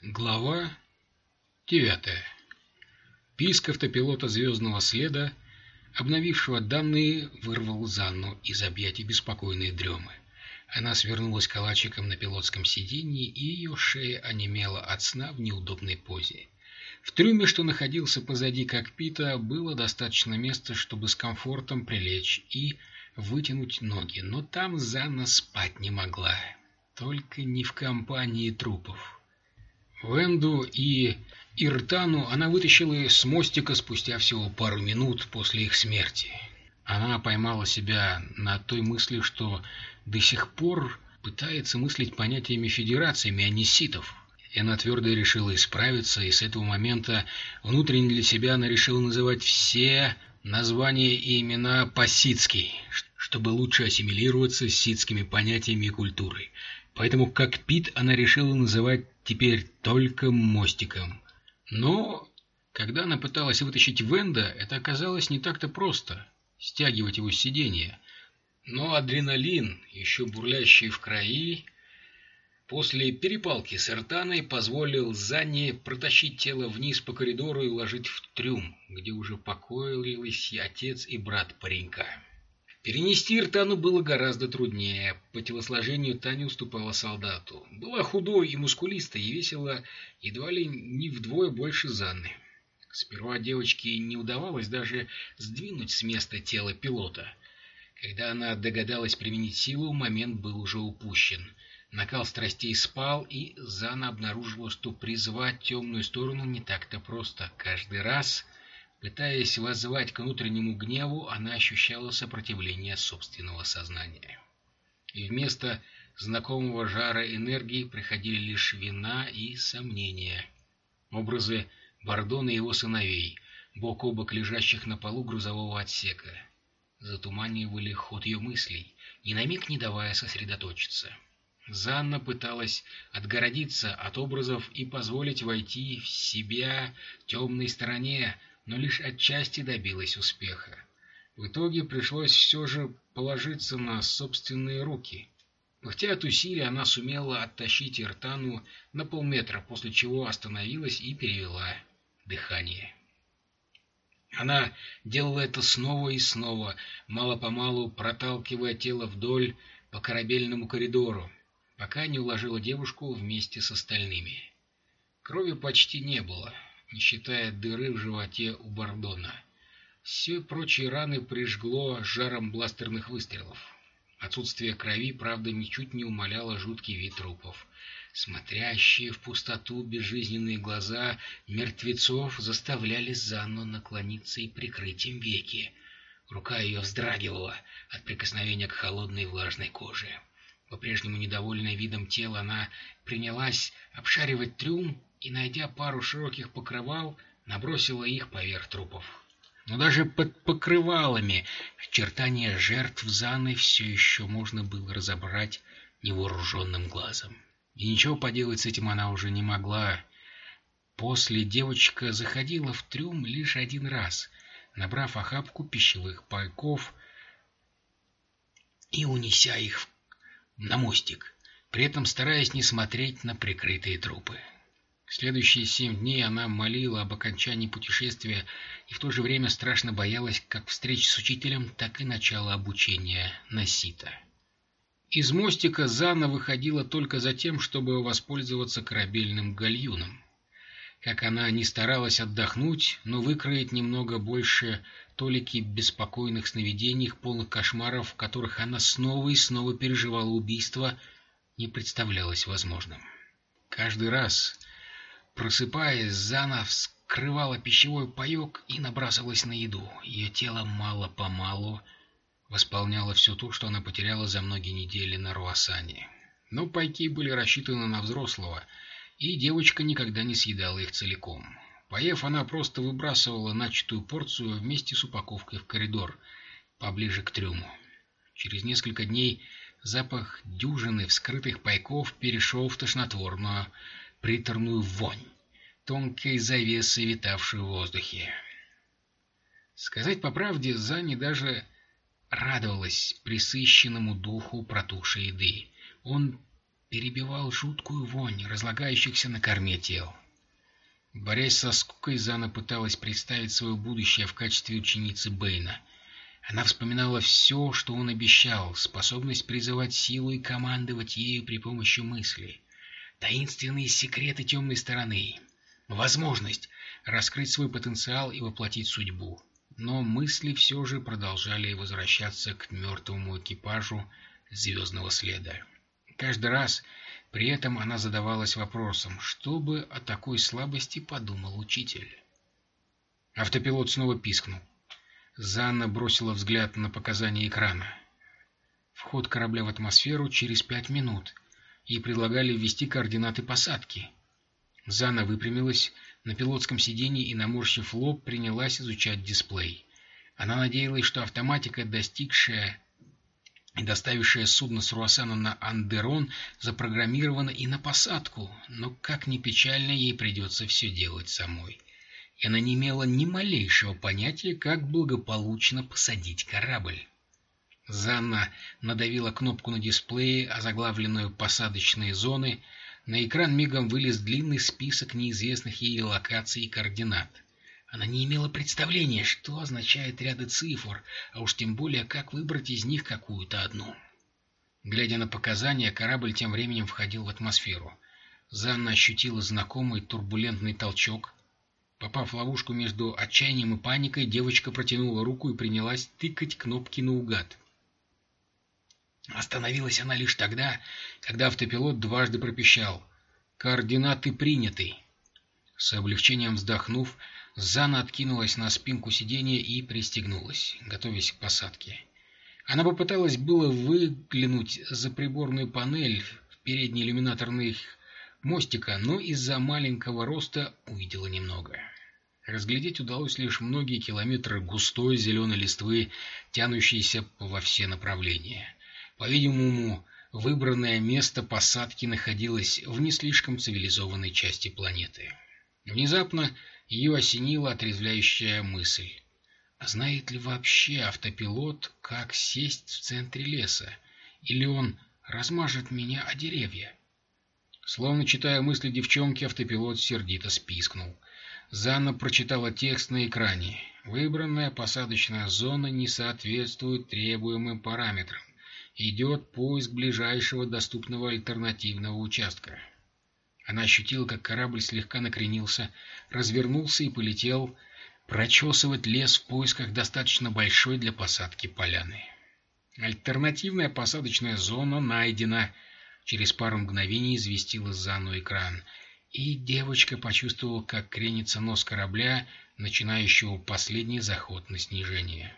Глава девятая. Писк автопилота звездного следа, обновившего данные, вырвал Занну из объятий беспокойной дремы. Она свернулась калачиком на пилотском сиденье, и ее шея онемела от сна в неудобной позе. В трюме, что находился позади кокпита, было достаточно места, чтобы с комфортом прилечь и вытянуть ноги, но там Занна спать не могла. Только не в компании трупов. Венду и Иртану она вытащила с мостика спустя всего пару минут после их смерти. Она поймала себя на той мысли, что до сих пор пытается мыслить понятиями федерациями, а не ситов. И она твердо решила исправиться, и с этого момента внутренне для себя она решила называть все названия и имена по-ситски, чтобы лучше ассимилироваться с ситскими понятиями и культурой. Поэтому кокпит она решила называть теперь только мостиком. Но, когда она пыталась вытащить Венда, это оказалось не так-то просто — стягивать его с сиденья. Но адреналин, еще бурлящий в крови, после перепалки с Эртаной позволил Занне протащить тело вниз по коридору и уложить в трюм, где уже покоились отец и брат паренька. Перенести Иртану было гораздо труднее. По телосложению Таня уступала солдату. Была худой и мускулистой, и весила едва ли не вдвое больше Занны. Сперва девочке не удавалось даже сдвинуть с места тело пилота. Когда она догадалась применить силу, момент был уже упущен. Накал страстей спал, и Зана обнаружила, что призвать темную сторону не так-то просто. Каждый раз Пытаясь воззвать к внутреннему гневу, она ощущала сопротивление собственного сознания. И вместо знакомого жара энергии приходили лишь вина и сомнения. Образы Бордона и его сыновей, бок о бок лежащих на полу грузового отсека, затуманивали ход ее мыслей, ни на миг не давая сосредоточиться. Занна пыталась отгородиться от образов и позволить войти в себя темной стороне, но лишь отчасти добилась успеха. В итоге пришлось все же положиться на собственные руки. Пыхтя от усилий, она сумела оттащить Иртану на полметра, после чего остановилась и перевела дыхание. Она делала это снова и снова, мало-помалу проталкивая тело вдоль по корабельному коридору, пока не уложила девушку вместе с остальными. Крови почти не было, не считая дыры в животе у Бордона. Все прочие раны прижгло жаром бластерных выстрелов. Отсутствие крови, правда, ничуть не умаляло жуткий вид трупов. Смотрящие в пустоту безжизненные глаза мертвецов заставляли Занну наклониться и прикрыть им веки. Рука ее вздрагивала от прикосновения к холодной влажной коже. По-прежнему недовольная видом тела, она принялась обшаривать трюм и, найдя пару широких покрывал, набросила их поверх трупов. Но даже под покрывалами очертания жертв Заны все еще можно было разобрать невооруженным глазом. И ничего поделать с этим она уже не могла. После девочка заходила в трюм лишь один раз, набрав охапку пищевых пайков и унеся их на мостик, при этом стараясь не смотреть на прикрытые трупы. Следующие семь дней она молила об окончании путешествия и в то же время страшно боялась как встреч с учителем, так и начала обучения на сито. Из мостика Зана выходила только за тем, чтобы воспользоваться корабельным гальюном. Как она не старалась отдохнуть, но выкроить немного больше толики беспокойных сновидений, полных кошмаров, в которых она снова и снова переживала убийство, не представлялось возможным. Каждый раз, Просыпаясь, Зана вскрывала пищевой паек и набрасывалась на еду. Ее тело мало-помалу восполняло все то, что она потеряла за многие недели на Руасане. Но пайки были рассчитаны на взрослого, и девочка никогда не съедала их целиком. Поев, она просто выбрасывала начатую порцию вместе с упаковкой в коридор, поближе к трюму. Через несколько дней запах дюжины вскрытых пайков перешел в тошнотворную приторную вонь, тонкой завесой, витавшей в воздухе. Сказать по правде, Зани даже радовалась присыщенному духу протухшей еды. Он перебивал жуткую вонь разлагающихся на корме тел. Борясь со скукой, Зана пыталась представить свое будущее в качестве ученицы Бэйна. Она вспоминала все, что он обещал, способность призывать силу и командовать ею при помощи мысли, таинственные секреты темной стороны, возможность раскрыть свой потенциал и воплотить судьбу. Но мысли все же продолжали возвращаться к мертвому экипажу звездного следа. Каждый раз при этом она задавалась вопросом, что бы о такой слабости подумал учитель. Автопилот снова пискнул. Занна бросила взгляд на показания экрана. Вход корабля в атмосферу через пять минут. Ей предлагали ввести координаты посадки. Занна выпрямилась на пилотском сиденье и, наморщив лоб, принялась изучать дисплей. Она надеялась, что автоматика, достигшая и доставившая судно с Руасана на Андерон запрограммирована и на посадку, но, как ни печально, ей придется все делать самой. И она не имела ни малейшего понятия, как благополучно посадить корабль. Занна надавила кнопку на дисплее, озаглавленную «Посадочные зоны». На экран мигом вылез длинный список неизвестных ей локаций и координат — она не имела представления, что означает ряды цифр, а уж тем более, как выбрать из них какую-то одну. Глядя на показания, корабль тем временем входил в атмосферу. Занна ощутила знакомый турбулентный толчок. Попав в ловушку между отчаянием и паникой, девочка протянула руку и принялась тыкать кнопки наугад. Остановилась она лишь тогда, когда автопилот дважды пропищал «Координаты приняты». С облегчением вздохнув, Зана откинулась на спинку сиденья и пристегнулась, готовясь к посадке. Она попыталась было выглянуть за приборную панель в передний иллюминаторный мостика, но из-за маленького роста увидела немного. Разглядеть удалось лишь многие километры густой зеленой листвы, тянущейся во все направления. По-видимому, выбранное место посадки находилось в не слишком цивилизованной части планеты. Внезапно ее осенила отрезвляющая мысль. А знает ли вообще автопилот, как сесть в центре леса? Или он размажет меня о деревья? Словно читая мысли девчонки, автопилот сердито спискнул. Занна прочитала текст на экране. Выбранная посадочная зона не соответствует требуемым параметрам. Идет поиск ближайшего доступного альтернативного участка. Она ощутила, как корабль слегка накренился, развернулся и полетел прочесывать лес в поисках достаточно большой для посадки поляны. Альтернативная посадочная зона найдена. Через пару мгновений известила Зану экран. И девочка почувствовала, как кренится нос корабля, начинающего последний заход на снижение.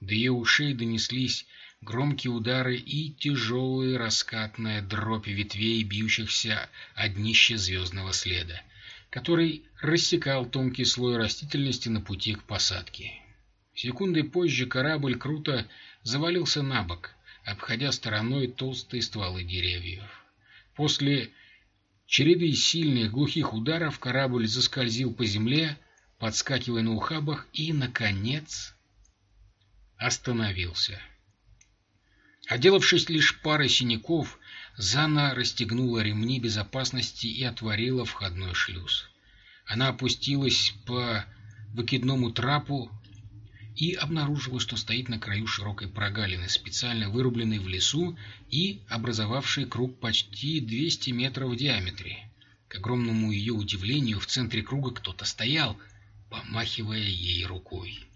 До ее ушей донеслись громкие удары и тяжелая раскатная дробь ветвей, бьющихся о днище звездного следа, который рассекал тонкий слой растительности на пути к посадке. Секундой позже корабль круто завалился на бок, обходя стороной толстые стволы деревьев. После череды сильных глухих ударов корабль заскользил по земле, подскакивая на ухабах и, наконец, остановился. Отделавшись лишь парой синяков, Зана расстегнула ремни безопасности и отворила входной шлюз. Она опустилась по выкидному трапу и обнаружила, что стоит на краю широкой прогалины, специально вырубленной в лесу и образовавшей круг почти 200 метров в диаметре. К огромному ее удивлению, в центре круга кто-то стоял, помахивая ей рукой.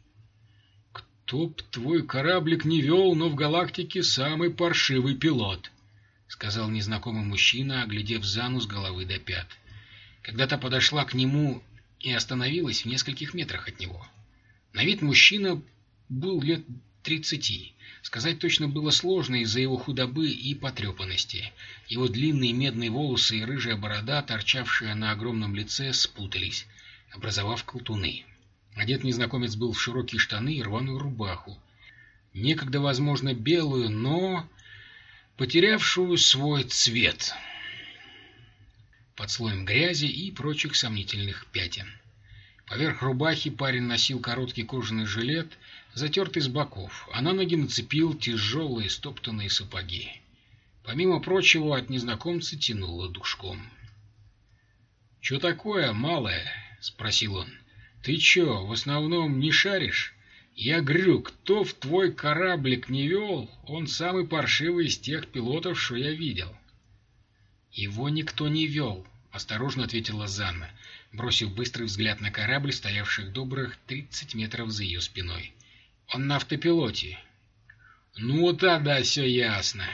«Чтоб твой кораблик не вел, но в галактике самый паршивый пилот», — сказал незнакомый мужчина, оглядев Зану с головы до пят. Когда та подошла к нему и остановилась в нескольких метрах от него. На вид мужчина был лет тридцати. Сказать точно было сложно из-за его худобы и потрепанности. Его длинные медные волосы и рыжая борода, торчавшая на огромном лице, спутались, образовав колтуны. Одет незнакомец был в широкие штаны и рваную рубаху. Некогда, возможно, белую, но потерявшую свой цвет под слоем грязи и прочих сомнительных пятен. Поверх рубахи парень носил короткий кожаный жилет, затертый с боков, а на ноги нацепил тяжелые стоптанные сапоги. Помимо прочего, от незнакомца тянуло душком. — Чё такое, малое? — спросил он. — Ты чё, в основном не шаришь? Я говорю, кто в твой кораблик не вел, он самый паршивый из тех пилотов, что я видел. — Его никто не вел, — осторожно ответила Занна, бросив быстрый взгляд на корабль, стоявший добрых тридцать метров за ее спиной. — Он на автопилоте. — Ну, тогда все ясно,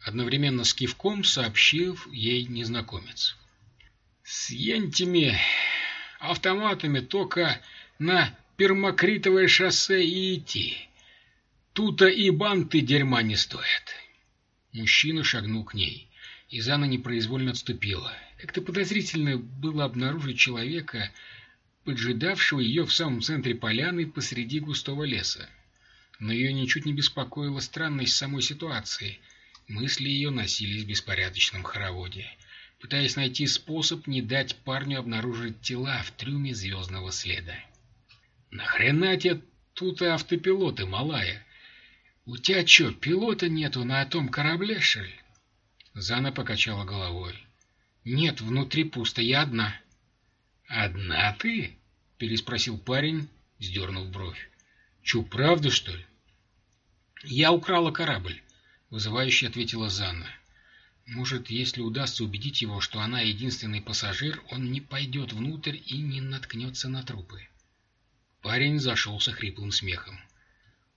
Одновременно с кивком сообщил ей незнакомец. «С ентими автоматами только на пермакритовое шоссе и идти. Тут-то и банты дерьма не стоят». Мужчина шагнул к ней, и Зана непроизвольно отступила. Как-то подозрительно было обнаружить человека, поджидавшего ее в самом центре поляны посреди густого леса. Но ее ничуть не беспокоила странность самой ситуации — Мысли ее носились в беспорядочном хороводе, пытаясь найти способ не дать парню обнаружить тела в трюме звездного следа. «Нахрена тебе тут автопилоты, малая? У тебя что, пилота нету на том корабле, что ли?» Зана покачала головой. «Нет, внутри пусто, я одна». «Одна ты?» — переспросил парень, сдернув бровь. «Чё, правда, что ли?» «Я украла корабль. — вызывающе ответила Занна. «Может, если удастся убедить его, что она единственный пассажир, он не пойдет внутрь и не наткнется на трупы». Парень зашелся хриплым смехом.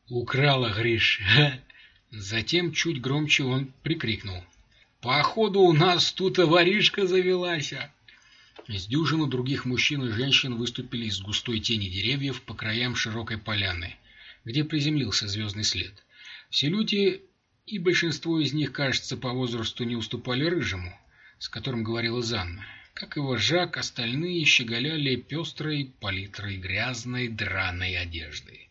«Украла, Гриш!» Затем чуть громче он прикрикнул. «Походу, у нас тут воришка завелась!» С дюжину других мужчин и женщин выступили из густой тени деревьев по краям широкой поляны, где приземлился звездный след. Все люди и большинство из них, кажется, по возрасту не уступали рыжему, с которым говорила Занна. Как и вожак, остальные щеголяли пестрой палитрой грязной драной одежды.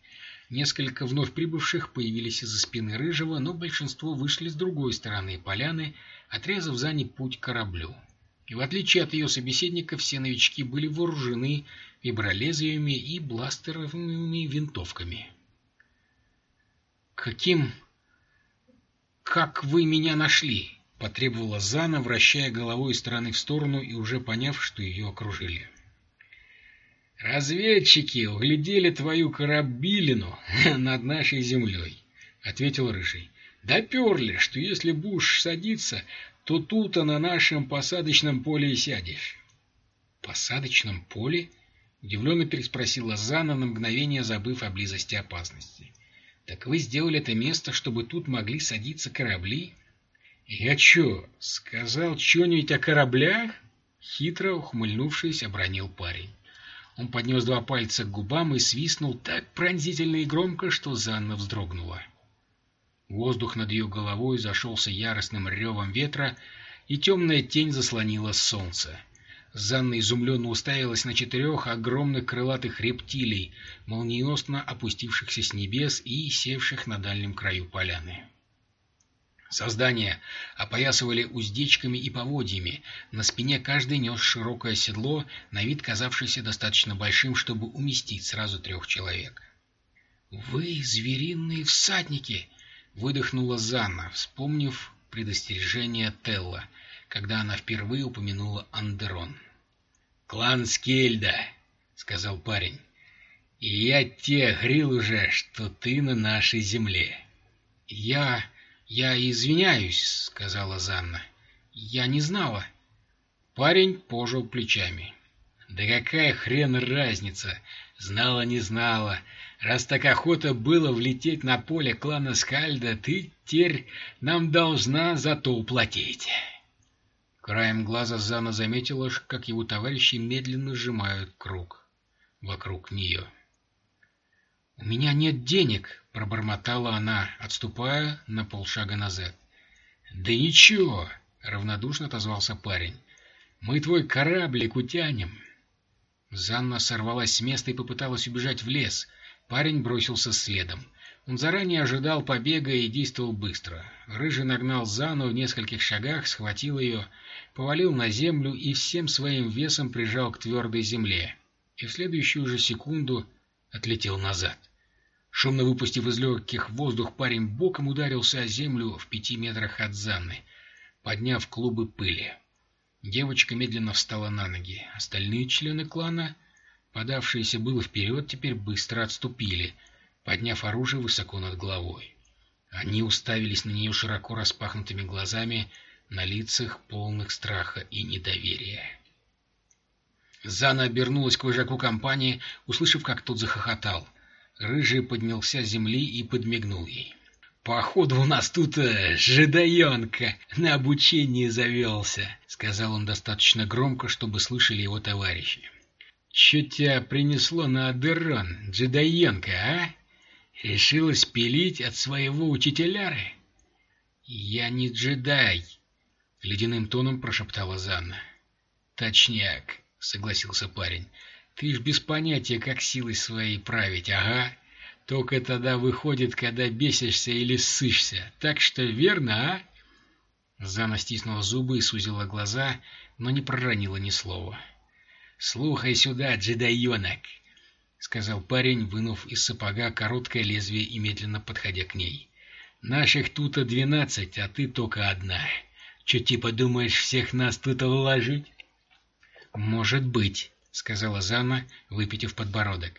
Несколько вновь прибывших появились из-за спины рыжего, но большинство вышли с другой стороны поляны, отрезав Зане путь к кораблю. И в отличие от ее собеседника, все новички были вооружены вибролезвиями и бластеровыми винтовками. «Каким «Как вы меня нашли?» — потребовала Зана, вращая головой из стороны в сторону и уже поняв, что ее окружили. «Разведчики углядели твою корабилину над нашей землей», — ответил Рыжий. «Доперли, что если будешь садиться, то тут на нашем посадочном поле и сядешь». «Посадочном поле?» — удивленно переспросила Зана на мгновение, забыв о близости опасности. Так вы сделали это место, чтобы тут могли садиться корабли? Я чё, сказал чё-нибудь о кораблях? Хитро ухмыльнувшись, обронил парень. Он поднес два пальца к губам и свистнул так пронзительно и громко, что Занна вздрогнула. Воздух над ее головой зашелся яростным ревом ветра, и темная тень заслонила солнце. Занна изумленно уставилась на четырех огромных крылатых рептилий, молниеносно опустившихся с небес и севших на дальнем краю поляны. Создания опоясывали уздечками и поводьями, на спине каждый нес широкое седло, на вид казавшееся достаточно большим, чтобы уместить сразу трех человек. «Вы звериные всадники!» — выдохнула Занна, вспомнив предостережение Телла — когда она впервые упомянула Андерон. «Клан Скельда», — сказал парень. «И я тебе говорил уже, что ты на нашей земле». «Я... я извиняюсь», — сказала Занна. «Я не знала». Парень пожал плечами. «Да какая хрен разница? Знала, не знала. Раз так охота было влететь на поле клана Скальда, ты теперь нам должна за то уплатить». Краем глаза Зана заметила, как его товарищи медленно сжимают круг вокруг нее. «У меня нет денег!» — пробормотала она, отступая на полшага назад. «Да ничего!» — равнодушно отозвался парень. «Мы твой кораблик утянем!» Занна сорвалась с места и попыталась убежать в лес. Парень бросился следом. Он заранее ожидал побега и действовал быстро. Рыжий нагнал Зану в нескольких шагах, схватил ее, повалил на землю и всем своим весом прижал к твердой земле, и в следующую же секунду отлетел назад. Шумно выпустив из легких воздух, парень боком ударился о землю в пяти метрах от Занны, подняв клубы пыли. Девочка медленно встала на ноги. Остальные члены клана, подавшиеся было вперед, теперь быстро отступили, подняв оружие высоко над головой. Они уставились на нее широко распахнутыми глазами, на лицах полных страха и недоверия. Зана обернулась к вожаку компании, услышав, как тот захохотал. Рыжий поднялся с земли и подмигнул ей. «Походу у нас тут э, жидаенка на обучение завелся», — сказал он достаточно громко, чтобы слышали его товарищи. «Че тебя принесло на Адерон, джедаенка, а? Решила спилить от своего учителяры?» «Я не джедай», — ледяным тоном прошептала Занна. «Точняк», — согласился парень. «Ты ж без понятия, как силой своей править, ага. Только тогда выходит, когда бесишься или ссышься. Так что верно, а?» Зана стиснула зубы и сузила глаза, но не проронила ни слова. «Слухай сюда, джедаенок!» — сказал парень, вынув из сапога короткое лезвие и медленно подходя к ней. «Наших тут двенадцать, а ты только одна. Че типа думаешь всех нас тут уложить?» «Может быть», — сказала Зана, выпитив подбородок.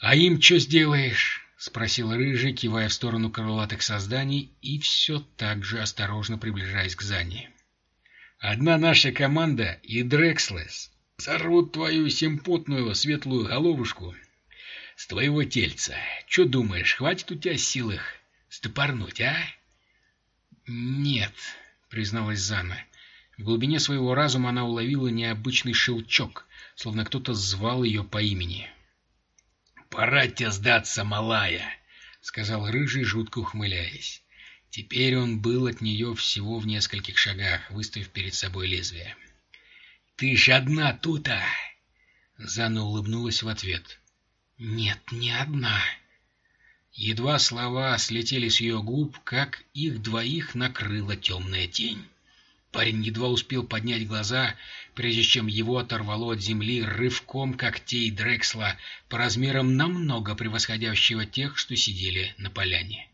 «А им что сделаешь?» — спросил Рыжий, кивая в сторону крылатых созданий и все так же осторожно приближаясь к Зане. «Одна наша команда и Дрекслес сорвут твою симпотную светлую головушку с твоего тельца. Че думаешь, хватит у тебя сил их стопорнуть, а?» «Нет», — призналась Зана. В глубине своего разума она уловила необычный щелчок, словно кто-то звал ее по имени. «Пора тебе сдаться, малая!» — сказал Рыжий, жутко ухмыляясь. Теперь он был от нее всего в нескольких шагах, выставив перед собой лезвие. «Ты ж одна тут-а!» Зана улыбнулась в ответ. «Нет, не одна!» Едва слова слетели с ее губ, как их двоих накрыла темная тень. Парень едва успел поднять глаза, прежде чем его оторвало от земли рывком когтей Дрексла по размерам намного превосходящего тех, что сидели на поляне.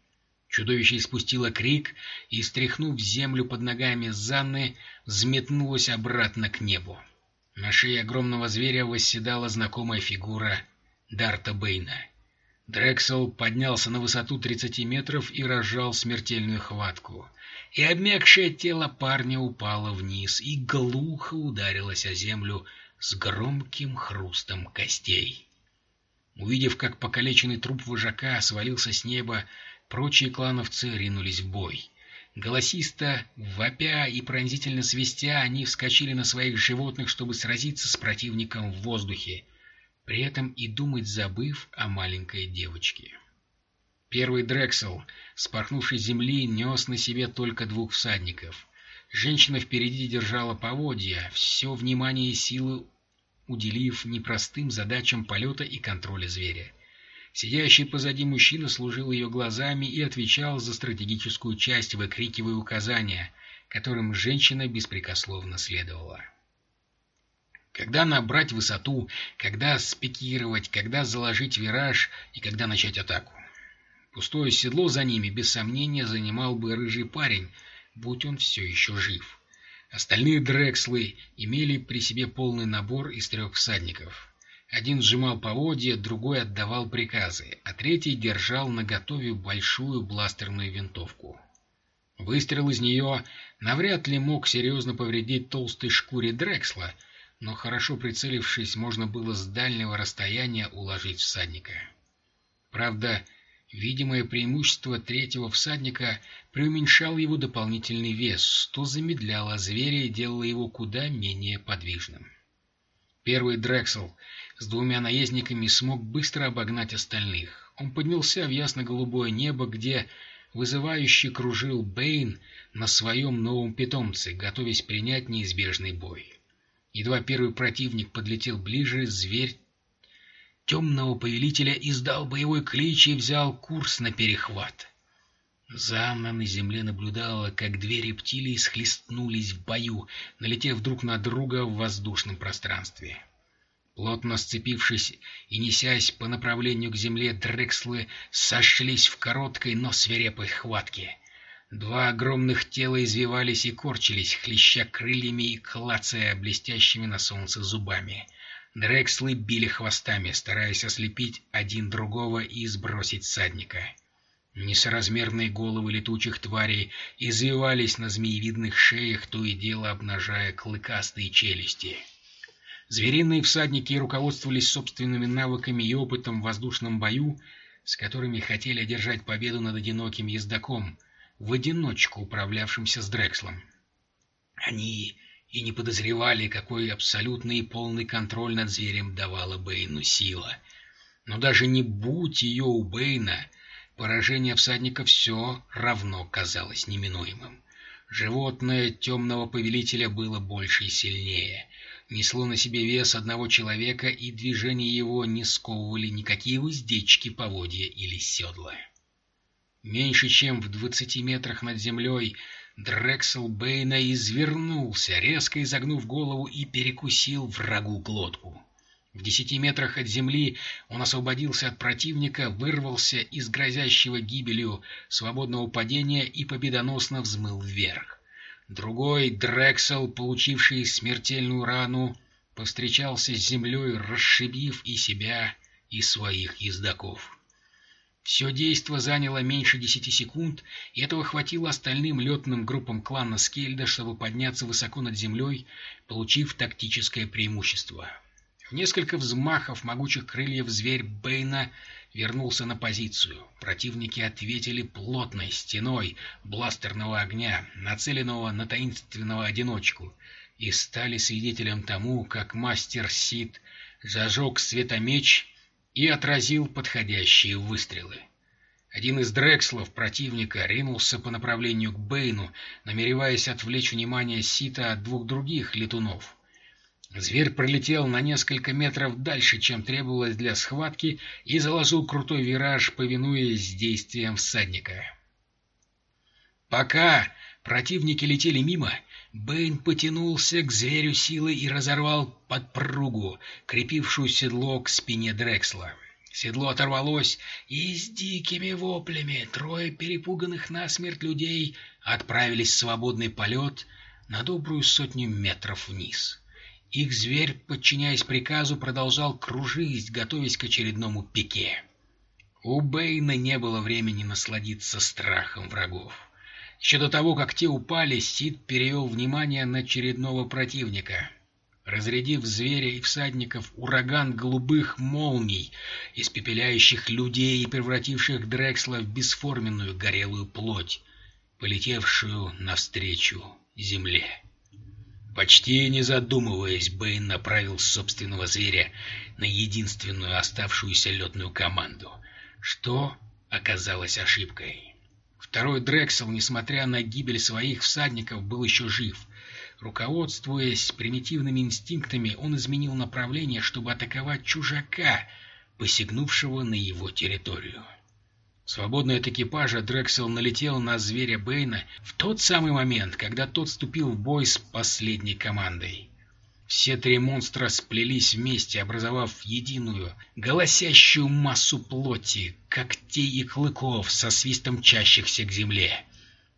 Чудовище испустило крик и, стряхнув землю под ногами Занны, взметнулось обратно к небу. На шее огромного зверя восседала знакомая фигура Дарта Бейна. Дрексел поднялся на высоту 30 метров и разжал смертельную хватку и обмякшее тело парня упало вниз и глухо ударилось о землю с громким хрустом костей. Увидев, как покалеченный труп вожака свалился с неба, прочие клановцы ринулись в бой. Голосисто, вопя и пронзительно свистя, они вскочили на своих животных, чтобы сразиться с противником в воздухе, при этом и думать забыв о маленькой девочке. Первый Дрексел, спорхнувший земли, нес на себе только двух всадников. Женщина впереди держала поводья, все внимание и силы уделив непростым задачам полета и контроля зверя. Сидящий позади мужчина служил ее глазами и отвечал за стратегическую часть, выкрикивая указания, которым женщина беспрекословно следовала. Когда набрать высоту, когда спикировать, когда заложить вираж и когда начать атаку. Пустое седло за ними, без сомнения, занимал бы рыжий парень, будь он все еще жив. Остальные Дрекслы имели при себе полный набор из трех всадников. Один сжимал поводья, другой отдавал приказы, а третий держал наготове большую бластерную винтовку. Выстрел из нее навряд ли мог серьезно повредить толстой шкуре Дрексла, но хорошо прицелившись, можно было с дальнего расстояния уложить всадника. Правда, Видимое преимущество третьего всадника преуменьшало его дополнительный вес, что замедляло зверя и делало его куда менее подвижным. Первый Дрексел с двумя наездниками смог быстро обогнать остальных. Он поднялся в ясно-голубое небо, где вызывающе кружил Бэйн на своем новом питомце, готовясь принять неизбежный бой. Едва первый противник подлетел ближе, зверь темного повелителя издал боевой клич и взял курс на перехват. Замна на земле наблюдала, как две рептилии схлестнулись в бою, налетев друг на друга в воздушном пространстве. Плотно сцепившись и несясь по направлению к земле, Дрекслы сошлись в короткой, но свирепой хватке. Два огромных тела извивались и корчились, хлеща крыльями и клацая блестящими на солнце зубами. Дрекслы били хвостами, стараясь ослепить один другого и сбросить садника. Несоразмерные головы летучих тварей извивались на змеевидных шеях, то и дело обнажая клыкастые челюсти. Звериные всадники руководствовались собственными навыками и опытом в воздушном бою, с которыми хотели одержать победу над одиноким ездаком, в одиночку управлявшимся с Дрекслом. Они и не подозревали, какой абсолютный и полный контроль над зверем давала Бэйну сила. Но даже не будь ее у Бэйна, поражение всадника все равно казалось неминуемым. Животное темного повелителя было больше и сильнее, несло на себе вес одного человека, и движения его не сковывали никакие уздечки, поводья или седла. Меньше чем в двадцати метрах над землей Дрексел Бэйна извернулся, резко изогнув голову и перекусил врагу глотку. В десяти метрах от земли он освободился от противника, вырвался из грозящего гибелью свободного падения и победоносно взмыл вверх. Другой, Дрексел, получивший смертельную рану, повстречался с землей, расшибив и себя, и своих ездаков. Все действо заняло меньше десяти секунд, и этого хватило остальным летным группам клана Скельда, чтобы подняться высоко над землей, получив тактическое преимущество. В несколько взмахов могучих крыльев зверь Бэйна вернулся на позицию. Противники ответили плотной стеной бластерного огня, нацеленного на таинственного одиночку, и стали свидетелем тому, как мастер Сид зажег светомеч и отразил подходящие выстрелы. Один из дрекслов противника ринулся по направлению к Бэйну, намереваясь отвлечь внимание Сита от двух других летунов. Зверь пролетел на несколько метров дальше, чем требовалось для схватки, и заложил крутой вираж, повинуясь действиям всадника. Пока противники летели мимо, Бэйн потянулся к зверю силой и разорвал подпругу, крепившую седло к спине Дрексла. Седло оторвалось, и с дикими воплями трое перепуганных насмерть людей отправились в свободный полет на добрую сотню метров вниз. Их зверь, подчиняясь приказу, продолжал кружить, готовясь к очередному пике. У Бэйна не было времени насладиться страхом врагов. Еще до того, как те упали, Сид перевел внимание на очередного противника. Разрядив зверя и всадников, ураган голубых молний, испепеляющих людей и превративших Дрексла в бесформенную горелую плоть, полетевшую навстречу земле. Почти не задумываясь, Бэйн направил собственного зверя на единственную оставшуюся летную команду, что оказалось ошибкой. Второй Дрексел, несмотря на гибель своих всадников, был еще жив. Руководствуясь примитивными инстинктами, он изменил направление, чтобы атаковать чужака, посягнувшего на его территорию. Свободный от экипажа, Дрексел налетел на зверя Бэйна в тот самый момент, когда тот вступил в бой с последней командой. Все три монстра сплелись вместе, образовав единую, голосящую массу плоти, когтей и клыков со свистом чащихся к земле.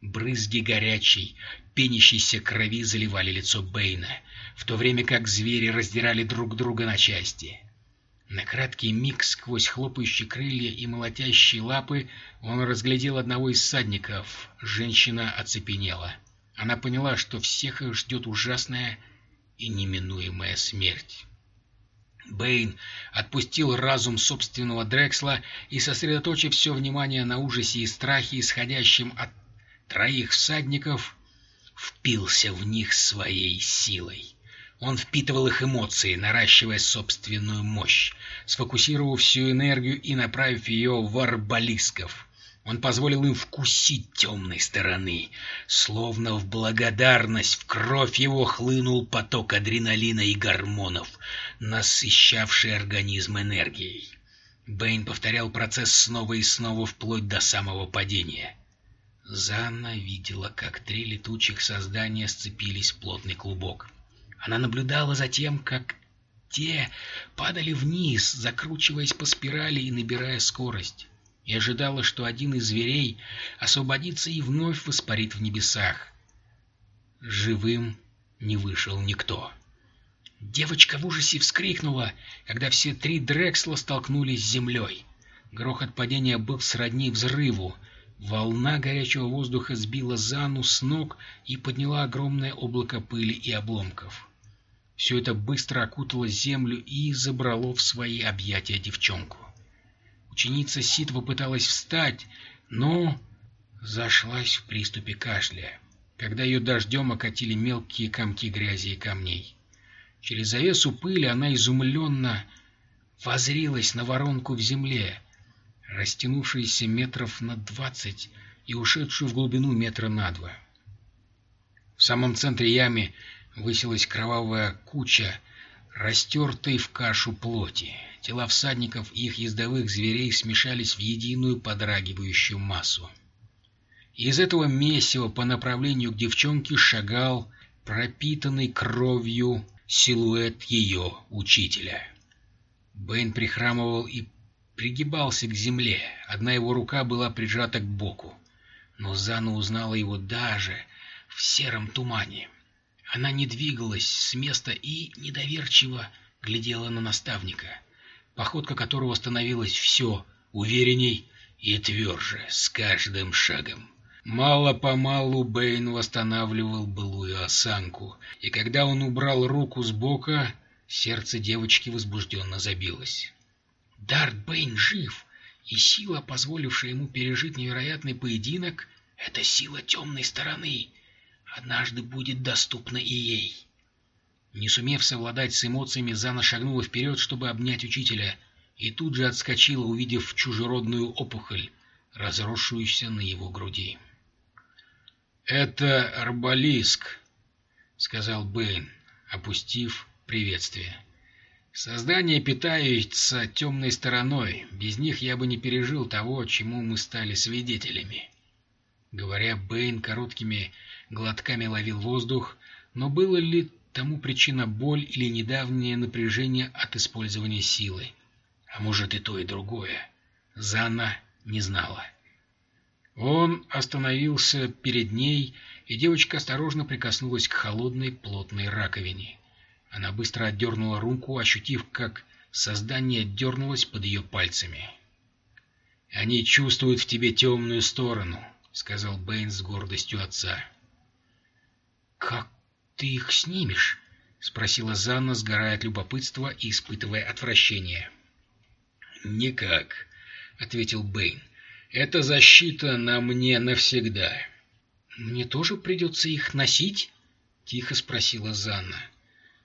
Брызги горячей, пенящейся крови заливали лицо Бэйна, в то время как звери раздирали друг друга на части. На краткий миг сквозь хлопающие крылья и молотящие лапы он разглядел одного из садников. Женщина оцепенела. Она поняла, что всех их ждет ужасная и неминуемая смерть. Бэйн отпустил разум собственного Дрексла и, сосредоточив все внимание на ужасе и страхе, исходящем от троих всадников, впился в них своей силой. Он впитывал их эмоции, наращивая собственную мощь, сфокусировав всю энергию и направив ее в арбалисков. Он позволил им вкусить темной стороны. Словно в благодарность в кровь его хлынул поток адреналина и гормонов, насыщавший организм энергией. Бэйн повторял процесс снова и снова вплоть до самого падения. Занна видела, как три летучих создания сцепились в плотный клубок. Она наблюдала за тем, как те падали вниз, закручиваясь по спирали и набирая скорость. И ожидала, что один из зверей освободится и вновь воспарит в небесах. Живым не вышел никто. Девочка в ужасе вскрикнула, когда все три Дрексла столкнулись с землей. Грохот падения был сродни взрыву. Волна горячего воздуха сбила Зану с ног и подняла огромное облако пыли и обломков. Все это быстро окутало землю и забрало в свои объятия девчонку. Ученица Сид попыталась встать, но зашлась в приступе кашля, когда ее дождем окатили мелкие комки грязи и камней. Через завесу пыли она изумленно возрилась на воронку в земле, растянувшуюся метров на двадцать и ушедшую в глубину метра на два. В самом центре ямы высилась кровавая куча, растертой в кашу плоти. Тела всадников и их ездовых зверей смешались в единую подрагивающую массу. Из этого месива по направлению к девчонке шагал пропитанный кровью силуэт ее учителя. Бэйн прихрамывал и пригибался к земле, одна его рука была прижата к боку. Но Зана узнала его даже в сером тумане. Она не двигалась с места и недоверчиво глядела на наставника, походка которого становилась все уверенней и тверже с каждым шагом. Мало-помалу Бэйн восстанавливал былую осанку, и когда он убрал руку с бока, сердце девочки возбужденно забилось. Дарт Бэйн жив, и сила, позволившая ему пережить невероятный поединок, — это сила темной стороны. Однажды будет доступна и ей. Не сумев совладать с эмоциями, Зана шагнула вперед, чтобы обнять учителя, и тут же отскочила, увидев чужеродную опухоль, разросшуюся на его груди. «Это арбалиск», — сказал Бэйн, опустив приветствие. «Создания питаются темной стороной. Без них я бы не пережил того, чему мы стали свидетелями». Говоря, Бэйн короткими глотками ловил воздух, но было ли тому причина боль или недавнее напряжение от использования силы? А может и то, и другое. Зана не знала. Он остановился перед ней, и девочка осторожно прикоснулась к холодной плотной раковине. Она быстро отдернула руку, ощутив, как создание дернулось под ее пальцами. «Они чувствуют в тебе темную сторону», — сказал Бэйн с гордостью отца. «Как ты их снимешь?» — спросила Занна, сгорая от любопытства и испытывая отвращение. «Никак», — ответил Бэйн. Это защита на мне навсегда. Мне тоже придется их носить? Тихо спросила Занна.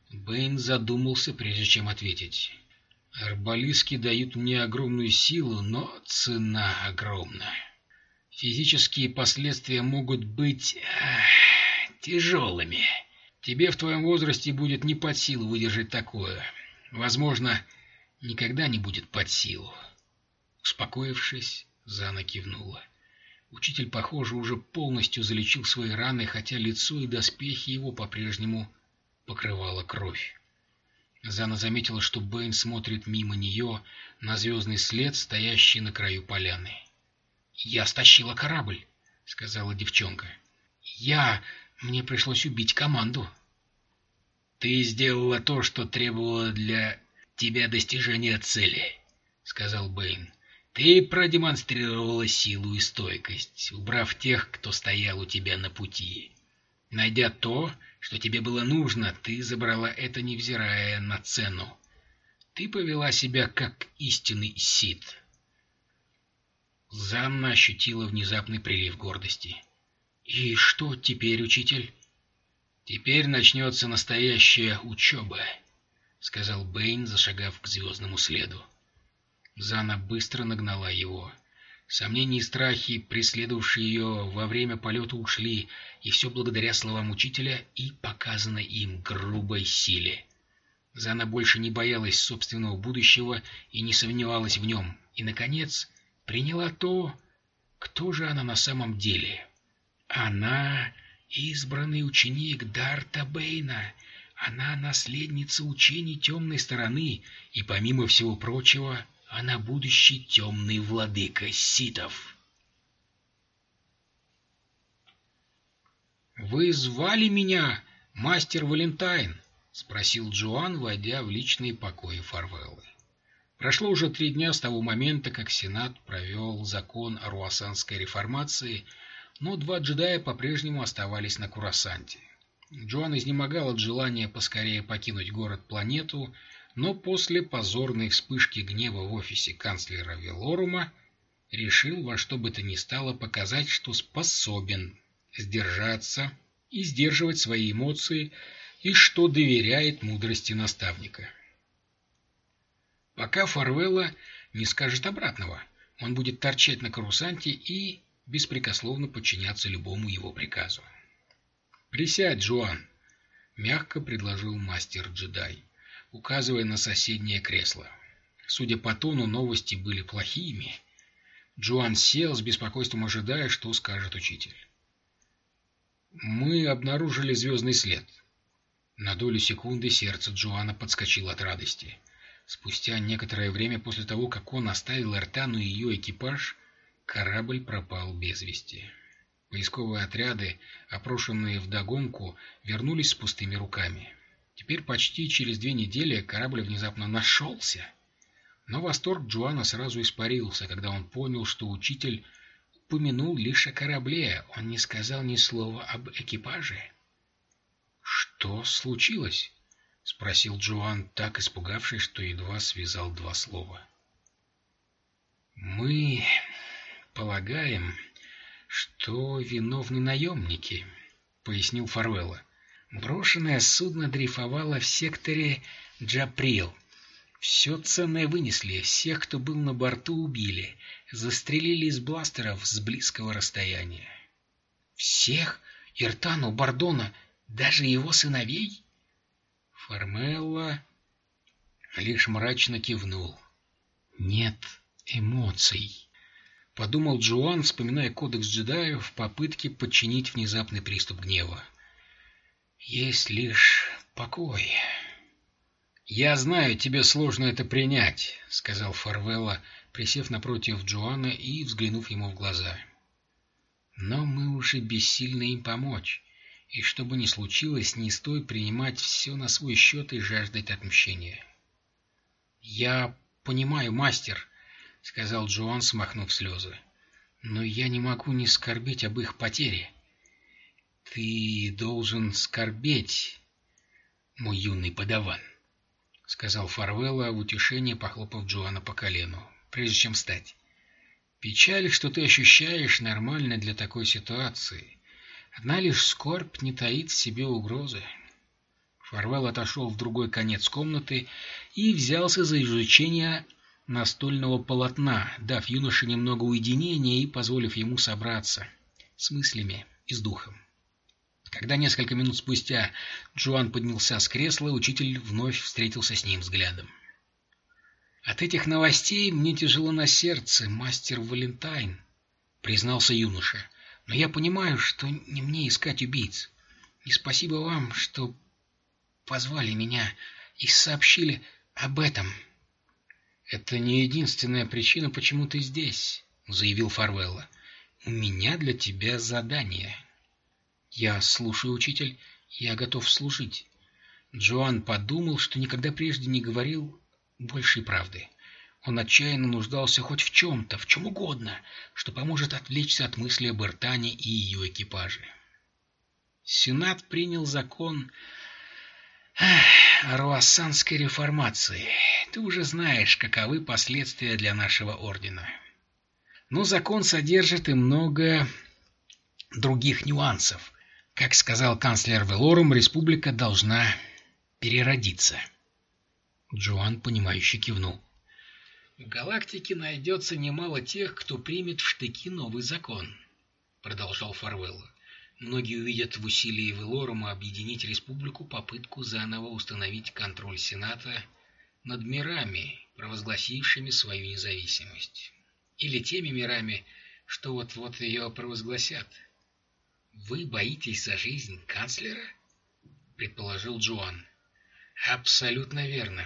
Бэйн задумался, прежде чем ответить. Арбалиски дают мне огромную силу, но цена огромна. Физические последствия могут быть эх, тяжелыми. Тебе в твоем возрасте будет не под силу выдержать такое. Возможно, никогда не будет под силу. Успокоившись, Зана кивнула. Учитель, похоже, уже полностью залечил свои раны, хотя лицо и доспехи его по-прежнему покрывала кровь. Зана заметила, что Бэйн смотрит мимо нее на звездный след, стоящий на краю поляны. «Я стащила корабль», — сказала девчонка. «Я... Мне пришлось убить команду». «Ты сделала то, что требовало для тебя достижения цели», — сказал Бэйн. Ты продемонстрировала силу и стойкость, убрав тех, кто стоял у тебя на пути. Найдя то, что тебе было нужно, ты забрала это, невзирая на цену. Ты повела себя как истинный сит. Занна ощутила внезапный прилив гордости. «И что теперь, учитель?» «Теперь начнется настоящая учеба», — сказал Бэйн, зашагав к звездному следу. Зана быстро нагнала его. Сомнения и страхи, преследовавшие ее во время полета, ушли, и все благодаря словам учителя и показанной им грубой силе. Зана больше не боялась собственного будущего и не сомневалась в нем, и, наконец, приняла то, кто же она на самом деле. Она — избранный ученик Дарта Бейна, Она наследница учений темной стороны, и, помимо всего прочего, она будущий темный владыка ситов. «Вы звали меня, мастер Валентайн?» — спросил Джоан, войдя в личные покои Фарвеллы. Прошло уже три дня с того момента, как Сенат провел закон о руассанской реформации, но два джедая по-прежнему оставались на Курасанте. Джоан изнемогал от желания поскорее покинуть город-планету, но после позорной вспышки гнева в офисе канцлера Велорума решил во что бы то ни стало показать, что способен сдержаться и сдерживать свои эмоции, и что доверяет мудрости наставника. Пока Фарвелла не скажет обратного, он будет торчать на карусанте и беспрекословно подчиняться любому его приказу. «Присядь, Джоан!» — мягко предложил мастер-джедай, указывая на соседнее кресло. Судя по тону, новости были плохими. Джоан сел с беспокойством, ожидая, что скажет учитель. «Мы обнаружили звездный след». На долю секунды сердце Джоана подскочило от радости. Спустя некоторое время после того, как он оставил Эртану и ее экипаж, корабль пропал без вести. Поисковые отряды, опрошенные вдогонку, вернулись с пустыми руками. Теперь почти через две недели корабль внезапно нашелся. Но восторг Джоана сразу испарился, когда он понял, что учитель упомянул лишь о корабле, он не сказал ни слова об экипаже. «Что случилось?» — спросил Джоан, так испугавшись, что едва связал два слова. «Мы полагаем, что виновны наемники», — пояснил Фарвелла. «Брошенное судно дрейфовало в секторе Джаприл. Все ценное вынесли, всех, кто был на борту, убили, застрелили из бластеров с близкого расстояния». «Всех? Иртану, Бардона, даже его сыновей?» Формелла лишь мрачно кивнул. «Нет эмоций». — подумал Джоан, вспоминая кодекс джедаев в попытке подчинить внезапный приступ гнева. «Есть лишь покой». «Я знаю, тебе сложно это принять», — сказал Фарвелла, присев напротив Джоана и взглянув ему в глаза. «Но мы уже бессильны им помочь, и что бы ни случилось, не стоит принимать все на свой счет и жаждать отмщения». «Я понимаю, мастер», — сказал Джоан, смахнув слезы. «Но я не могу не скорбеть об их потере». «Ты должен скорбеть, мой юный подаван», — сказал Фарвелла в утешение, похлопав Джоана по колену, прежде чем встать. «Печаль, что ты ощущаешь, нормально для такой ситуации. Одна лишь скорбь не таит в себе угрозы». Фарвелл отошел в другой конец комнаты и взялся за изучение настольного полотна, дав юноше немного уединения и позволив ему собраться с мыслями и с духом. Когда несколько минут спустя Джоан поднялся с кресла, учитель вновь встретился с ним взглядом. «От этих новостей мне тяжело на сердце, мастер Валентайн», — признался юноша. «Но я понимаю, что не мне искать убийц. И спасибо вам, что позвали меня и сообщили об этом». «Это не единственная причина, почему ты здесь», — заявил Фарвелла. «У меня для тебя задание». «Я слушаю, учитель. Я готов служить». Джоан подумал, что никогда прежде не говорил большей правды. Он отчаянно нуждался хоть в чем-то, в чем угодно, что поможет отвлечься от мысли об Эртане и ее экипаже. Сенат принял закон о руассанской реформации. Ты уже знаешь, каковы последствия для нашего ордена. Но закон содержит и много других нюансов. Как сказал канцлер Велорум, республика должна переродиться. Джоан, понимающе кивнул. В галактике найдется немало тех, кто примет в штыки новый закон, продолжал Фарвелло. Многие увидят в усилии Велорума объединить республику попытку заново установить контроль Сената над мирами, провозгласившими свою независимость. Или теми мирами, что вот-вот ее провозгласят. «Вы боитесь за жизнь канцлера?» — предположил Джоан. Абсолютно верно.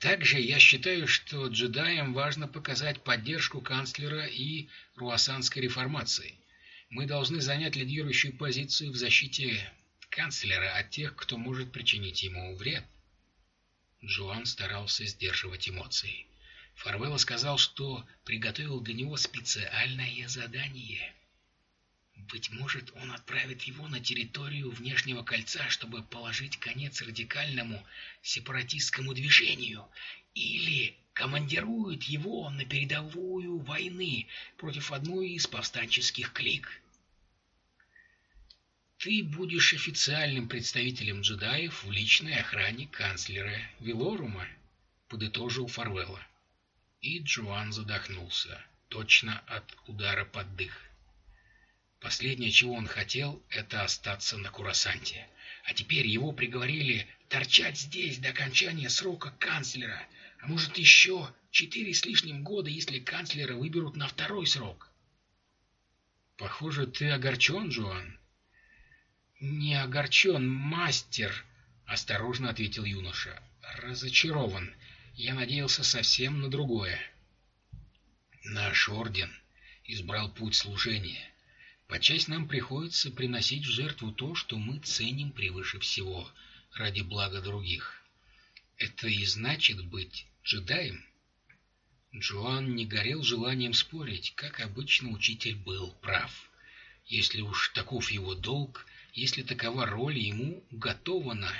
Также я считаю, что джедаям важно показать поддержку канцлера и руассанской реформации. Мы должны занять лидирующую позицию в защите канцлера от тех, кто может причинить ему вред. Джоан старался сдерживать эмоции. Фарвелла сказал, что приготовил для него специальное задание. Быть может, он отправит его на территорию внешнего кольца, чтобы положить конец радикальному сепаратистскому движению, или командирует его на передовую войны против одной из повстанческих клик. Ты будешь официальным представителем джедаев в личной охране канцлера Вилорума, подытожил Фарвелла. И Джоан задохнулся, точно от удара под дых. Последнее, чего он хотел, это остаться на Курасанте. А теперь его приговорили торчать здесь до окончания срока канцлера, а может еще четыре с лишним года, если канцлера выберут на второй срок. Похоже, ты огорчен, Джоан. Не огорчен, мастер, осторожно ответил юноша. Разочарован. Я надеялся совсем на другое. Наш орден избрал путь служения. Почасть нам приходится приносить в жертву то, что мы ценим превыше всего, ради блага других. Это и значит быть джедаем? Джоан не горел желанием спорить, как обычно учитель был прав. Если уж таков его долг, если такова роль ему уготована,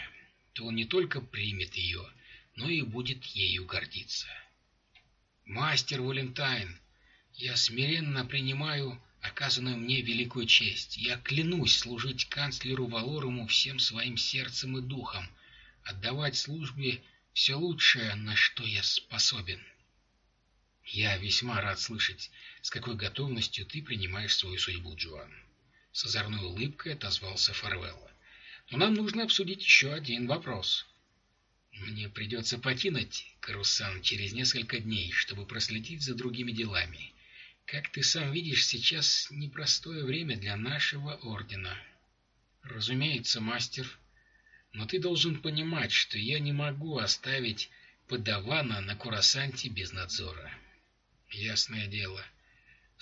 то он не только примет ее, но и будет ею гордиться. «Мастер Валентайн, я смиренно принимаю оказанную мне великую честь. Я клянусь служить канцлеру Валоруму всем своим сердцем и духом, отдавать службе все лучшее, на что я способен. Я весьма рад слышать, с какой готовностью ты принимаешь свою судьбу, Джоан. С озорной улыбкой отозвался Фарвелла. Но нам нужно обсудить еще один вопрос. Мне придется покинуть Карусан через несколько дней, чтобы проследить за другими делами. Как ты сам видишь, сейчас непростое время для нашего ордена. Разумеется, мастер. Но ты должен понимать, что я не могу оставить подавана на Курасанте без надзора. Ясное дело.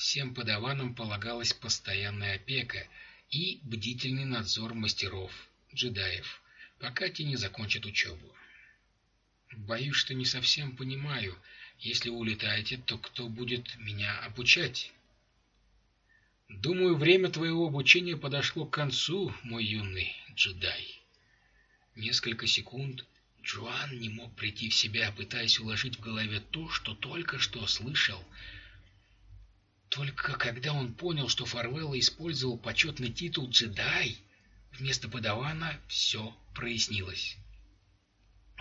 Всем подаванам полагалась постоянная опека и бдительный надзор мастеров, джедаев, пока те не закончат учебу. Боюсь, что не совсем понимаю, если вы улетаете, то кто будет меня обучать? Думаю, время твоего обучения подошло к концу, мой юный джедай. Несколько секунд Джоан не мог прийти в себя, пытаясь уложить в голове то, что только что слышал. Только когда он понял, что Фарвелла использовал почетный титул джедай, вместо подавана все прояснилось.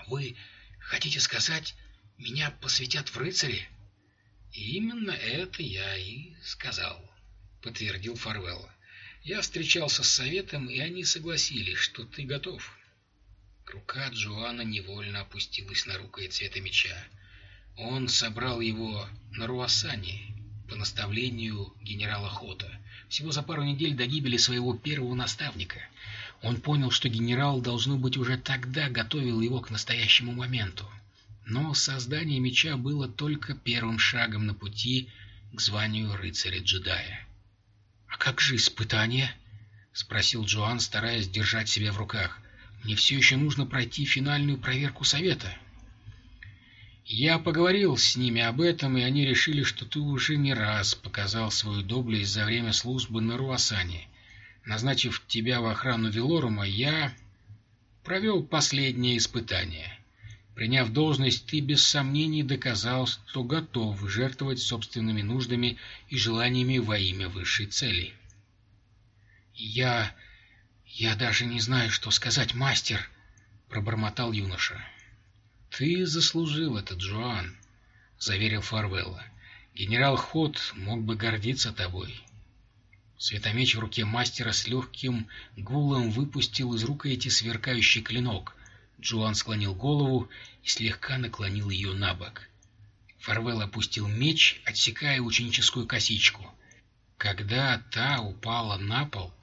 «Вы хотите сказать, меня посвятят в рыцари? Именно это я и сказал, подтвердил Фарвелла. Я встречался с советом, и они согласились, что ты готов. Рука Джоана невольно опустилась на рукоять цвета меча. Он собрал его на Руассане по наставлению генерала Хота. Всего за пару недель до гибели своего первого наставника. Он понял, что генерал, должно быть, уже тогда готовил его к настоящему моменту. Но создание меча было только первым шагом на пути к званию рыцаря-джедая. «А как же испытание?» — спросил Джоан, стараясь держать себя в руках. «Мне все еще нужно пройти финальную проверку совета». «Я поговорил с ними об этом, и они решили, что ты уже не раз показал свою доблесть за время службы на Руасане. Назначив тебя в охрану Велорума, я провел последнее испытание». Приняв должность, ты без сомнений доказал, что готов жертвовать собственными нуждами и желаниями во имя высшей цели. «Я... я даже не знаю, что сказать, мастер!» — пробормотал юноша. «Ты заслужил это, Джоан», — заверил Фарвелла. «Генерал Ход мог бы гордиться тобой». Светомеч в руке мастера с легким гулом выпустил из рукояти сверкающий клинок, Джоан склонил голову и слегка наклонил ее на бок. Фарвел опустил меч, отсекая ученическую косичку. Когда та упала на пол,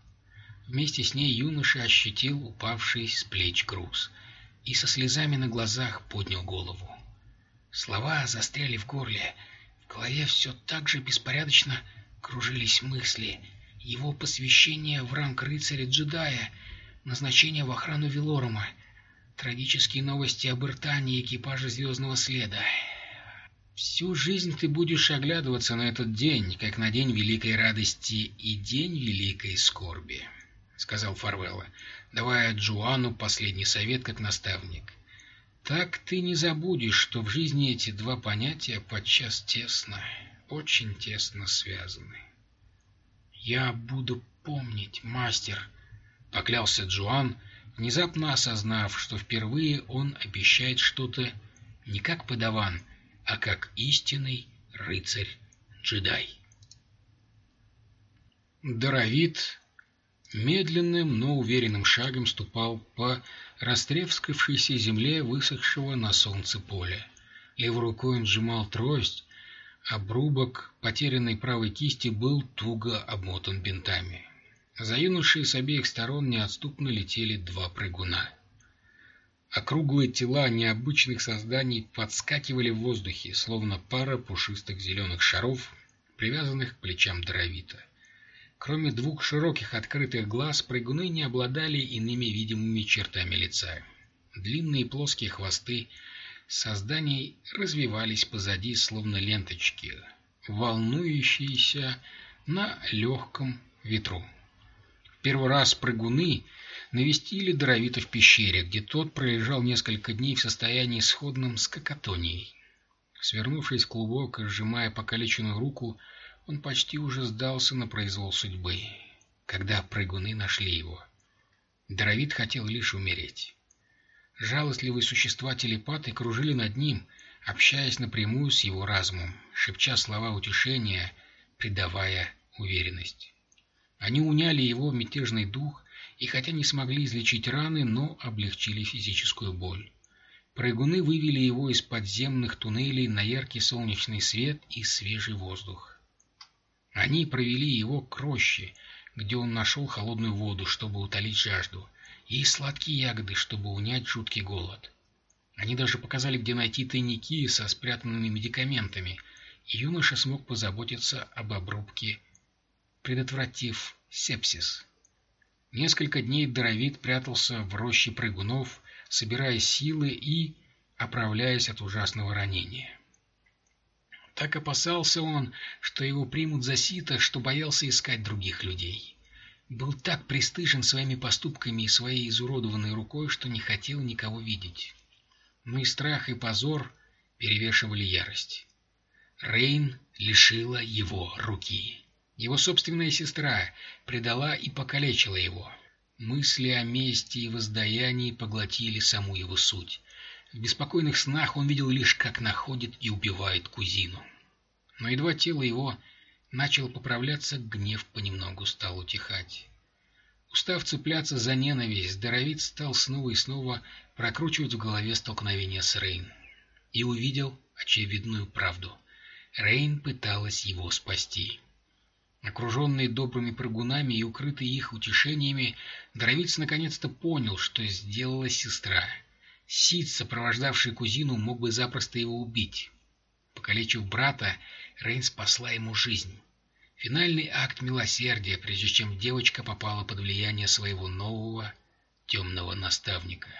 вместе с ней юноша ощутил упавший с плеч груз. И со слезами на глазах поднял голову. Слова застряли в горле, в голове все так же беспорядочно кружились мысли. Его посвящение в ранг рыцаря-джедая, назначение в охрану Велорума, трагические новости об Иртане и экипаже Звездного Следа. Всю жизнь ты будешь оглядываться на этот день, как на день великой радости и день великой скорби, — сказал Фарвелла, давая Джуану последний совет как наставник. Так ты не забудешь, что в жизни эти два понятия подчас тесно, очень тесно связаны. «Я буду помнить, мастер», — поклялся Джоан, внезапно осознав, что впервые он обещает что-то не как подаван, а как истинный рыцарь-джедай. Доровит медленным, но уверенным шагом ступал по растрескавшейся земле высохшего на солнце поля. Левой рукой он сжимал трость, Обрубок потерянной правой кисти был туго обмотан бинтами. За юношей с обеих сторон неотступно летели два прыгуна. Округлые тела необычных созданий подскакивали в воздухе, словно пара пушистых зеленых шаров, привязанных к плечам Доровита. Кроме двух широких открытых глаз, прыгуны не обладали иными видимыми чертами лица. Длинные плоские хвосты созданий развивались позади, словно ленточки, волнующиеся на легком ветру. В первый раз прыгуны навестили Доровита в пещере, где тот пролежал несколько дней в состоянии сходном с какотонией. Свернувшись в клубок и сжимая покалеченную руку, он почти уже сдался на произвол судьбы, когда прыгуны нашли его. Доровит хотел лишь умереть. Жалостливые существа-телепаты кружили над ним, общаясь напрямую с его разумом, шепча слова утешения, придавая уверенность. Они уняли его мятежный дух, и хотя не смогли излечить раны, но облегчили физическую боль. Прыгуны вывели его из подземных туннелей на яркий солнечный свет и свежий воздух. Они провели его к роще, где он нашел холодную воду, чтобы утолить жажду, и сладкие ягоды, чтобы унять жуткий голод. Они даже показали, где найти тайники со спрятанными медикаментами, и юноша смог позаботиться об обрубке, предотвратив сепсис. Несколько дней Доровит прятался в роще прыгунов, собирая силы и оправляясь от ужасного ранения. Так опасался он, что его примут за сито, что боялся искать других людей был так пристыжен своими поступками и своей изуродованной рукой, что не хотел никого видеть. Но и страх, и позор перевешивали ярость. Рейн лишила его руки. Его собственная сестра предала и покалечила его. Мысли о мести и воздаянии поглотили саму его суть. В беспокойных снах он видел лишь, как находит и убивает кузину. Но едва тело его начал поправляться, гнев понемногу стал утихать. Устав цепляться за ненависть, Доровит стал снова и снова прокручивать в голове столкновение с Рейн. И увидел очевидную правду. Рейн пыталась его спасти. Окруженный добрыми прыгунами и укрытый их утешениями, Доровиц наконец-то понял, что сделала сестра. Сид, сопровождавший кузину, мог бы запросто его убить. Покалечив брата, Рейн спасла ему жизнь. Финальный акт милосердия, прежде чем девочка попала под влияние своего нового темного наставника.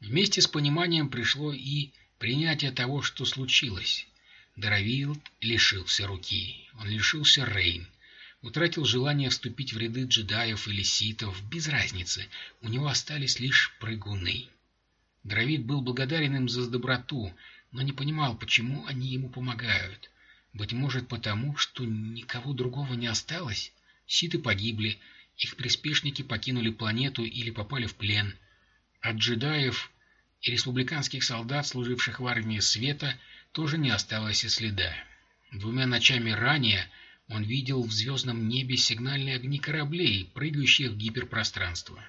Вместе с пониманием пришло и принятие того, что случилось. Доровилд лишился руки, он лишился Рейн, утратил желание вступить в ряды джедаев или ситов, без разницы, у него остались лишь прыгуны. Дровид был благодарен им за доброту, но не понимал, почему они ему помогают. Быть может, потому, что никого другого не осталось? Ситы погибли, их приспешники покинули планету или попали в плен. От джедаев и республиканских солдат, служивших в армии света, тоже не осталось и следа. Двумя ночами ранее он видел в звездном небе сигнальные огни кораблей, прыгающих в гиперпространство.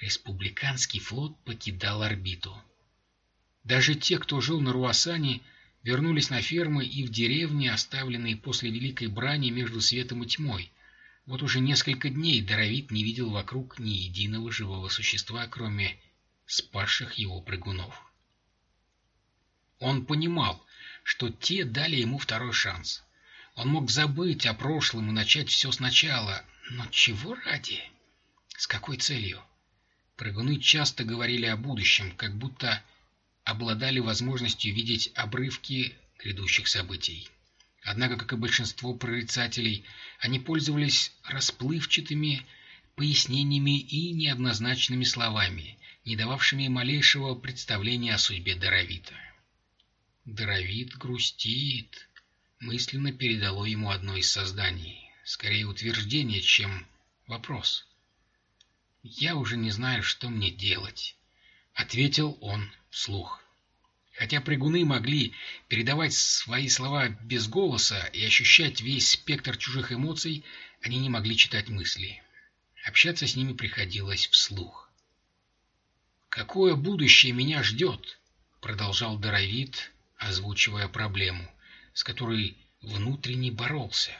Республиканский флот покидал орбиту. Даже те, кто жил на Руасане, вернулись на фермы и в деревни, оставленные после великой брани между светом и тьмой. Вот уже несколько дней Доровит не видел вокруг ни единого живого существа, кроме спасших его прыгунов. Он понимал, что те дали ему второй шанс. Он мог забыть о прошлом и начать все сначала, но чего ради? С какой целью? Прыгуны часто говорили о будущем, как будто обладали возможностью видеть обрывки грядущих событий. Однако, как и большинство прорицателей, они пользовались расплывчатыми пояснениями и неоднозначными словами, не дававшими малейшего представления о судьбе Доровита. «Доровит грустит», — мысленно передало ему одно из созданий. Скорее утверждение, чем вопрос. «Я уже не знаю, что мне делать», — ответил он вслух. Хотя прыгуны могли передавать свои слова без голоса и ощущать весь спектр чужих эмоций, они не могли читать мысли. Общаться с ними приходилось вслух. «Какое будущее меня ждет?» — продолжал Доровит, озвучивая проблему, с которой внутренне боролся.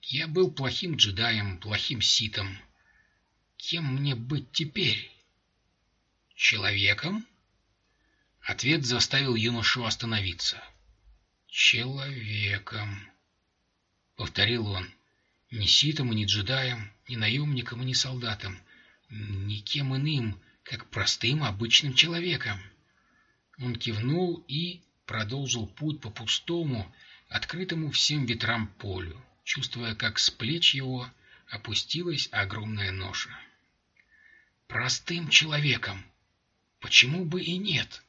«Я был плохим джедаем, плохим ситом. Кем мне быть теперь?» «Человеком?» Ответ заставил юношу остановиться. «Человеком», — повторил он, — «ни ситом и ни джедаем, ни наемником и ни солдатом, никем иным, как простым обычным человеком». Он кивнул и продолжил путь по пустому, открытому всем ветрам полю, чувствуя, как с плеч его опустилась огромная ноша. «Простым человеком! Почему бы и нет?»